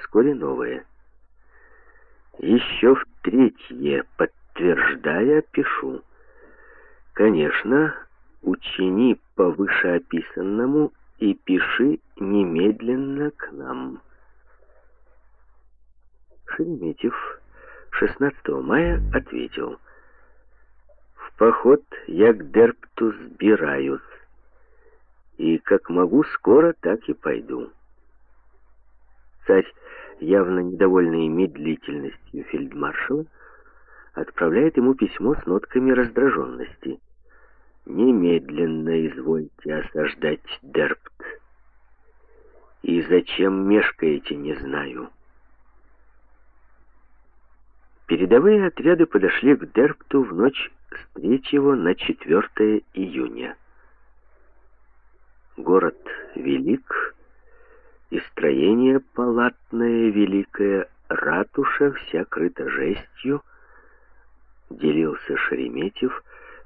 вскоре новое. Еще в третье, подтверждая, пишу. Конечно, учини по вышеописанному и пиши немедленно к нам. Шереметьев 16 мая ответил. В поход я к Дерпту сбираюсь, и как могу скоро, так и пойду. Царь, явно недовольный медлительностью фельдмаршала, отправляет ему письмо с нотками раздраженности. «Немедленно извольте осаждать Дерпт. И зачем мешкаете, не знаю». Передовые отряды подошли к Дерпту в ночь с 3 на 4 июня. Город велик, и строение палатное великое, ратуша вся крыта жестью, делился Шереметьев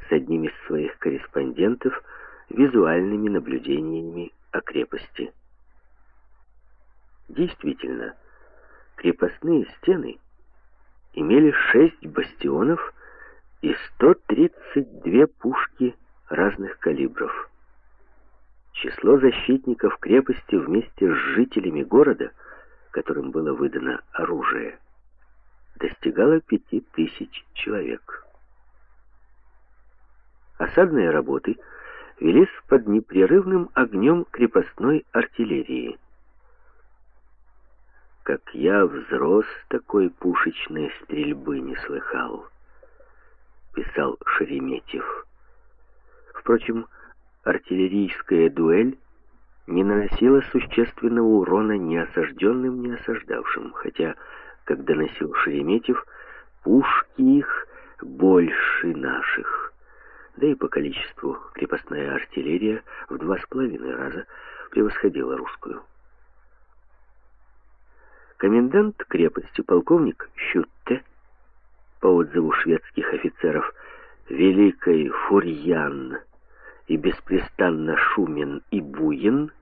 с одним из своих корреспондентов визуальными наблюдениями о крепости. Действительно, крепостные стены имели шесть бастионов и 132 пушки разных калибров. Число защитников крепости вместе с жителями города, которым было выдано оружие, достигало пяти тысяч человек. Осадные работы велись под непрерывным огнем крепостной артиллерии. Как я взрос, такой пушечной стрельбы не слыхал, писал Шереметьев. Впрочем, артиллерийская дуэль не наносила существенного урона ни осажденным, ни осаждавшим, хотя, как доносил Шереметьев, пушки их больше наших. Да и по количеству крепостная артиллерия в два с половиной раза превосходила русскую. Комендант крепости, полковник Щутте, по отзыву шведских офицеров, Великой Фурьян и беспрестанно шумен и буен,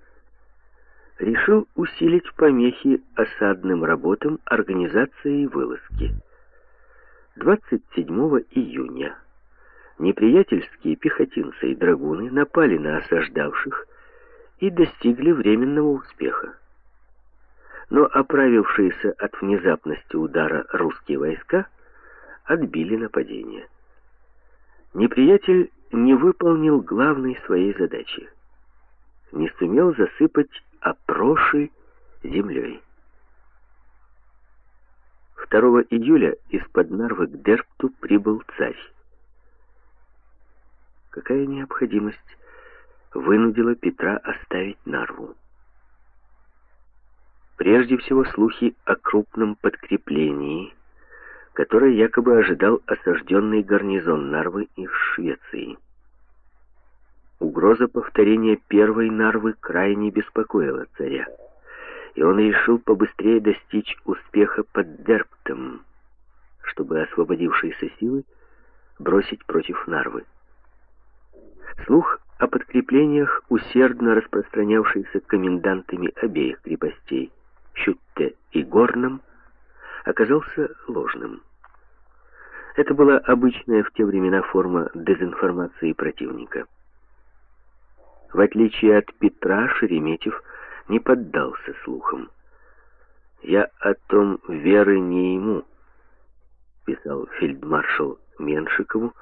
решил усилить помехи осадным работам организации вылазки. 27 июня неприятельские пехотинцы и драгуны напали на осаждавших и достигли временного успеха. Но оправившиеся от внезапности удара русские войска отбили нападение. Неприятель не выполнил главной своей задачи. Не сумел засыпать опроши землей. 2 июля из-под Нарвы к Дерпту прибыл царь. Какая необходимость вынудила Петра оставить Нарву? Прежде всего слухи о крупном подкреплении который якобы ожидал осажденный гарнизон Нарвы из Швеции. Угроза повторения первой Нарвы крайне беспокоила царя, и он решил побыстрее достичь успеха под Дерптом, чтобы освободившиеся силы бросить против Нарвы. Слух о подкреплениях, усердно распространявшийся комендантами обеих крепостей, Щутте и Горном, оказался ложным. Это была обычная в те времена форма дезинформации противника. В отличие от Петра, Шереметьев не поддался слухам. «Я о том веры не ему», — писал фельдмаршал Меншикову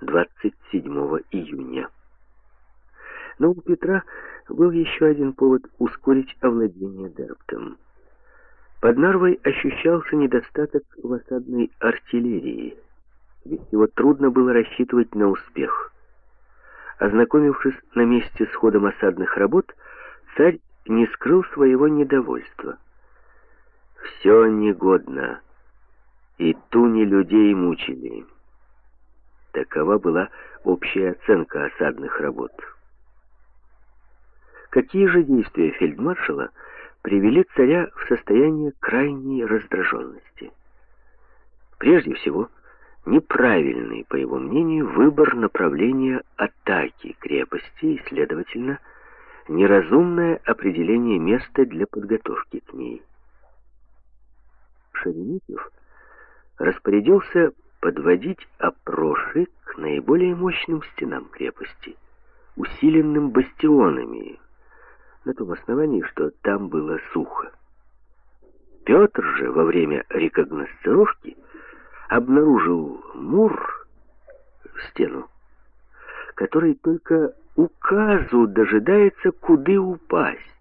27 июня. Но у Петра был еще один повод ускорить овладение Дерптом. Под Нарвой ощущался недостаток в осадной артиллерии — ведь его трудно было рассчитывать на успех. Ознакомившись на месте с ходом осадных работ, царь не скрыл своего недовольства. «Все негодно, и туни людей мучили». Такова была общая оценка осадных работ. Какие же действия фельдмаршала привели царя в состояние крайней раздраженности? Прежде всего, неправильный, по его мнению, выбор направления атаки крепости и, следовательно, неразумное определение места для подготовки к ней. Шереметьев распорядился подводить опроши к наиболее мощным стенам крепости, усиленным бастионами, на том основании, что там было сухо. Петр же во время рекогносцировки обнаружил мур, стену, который только указу дожидается, куды упасть.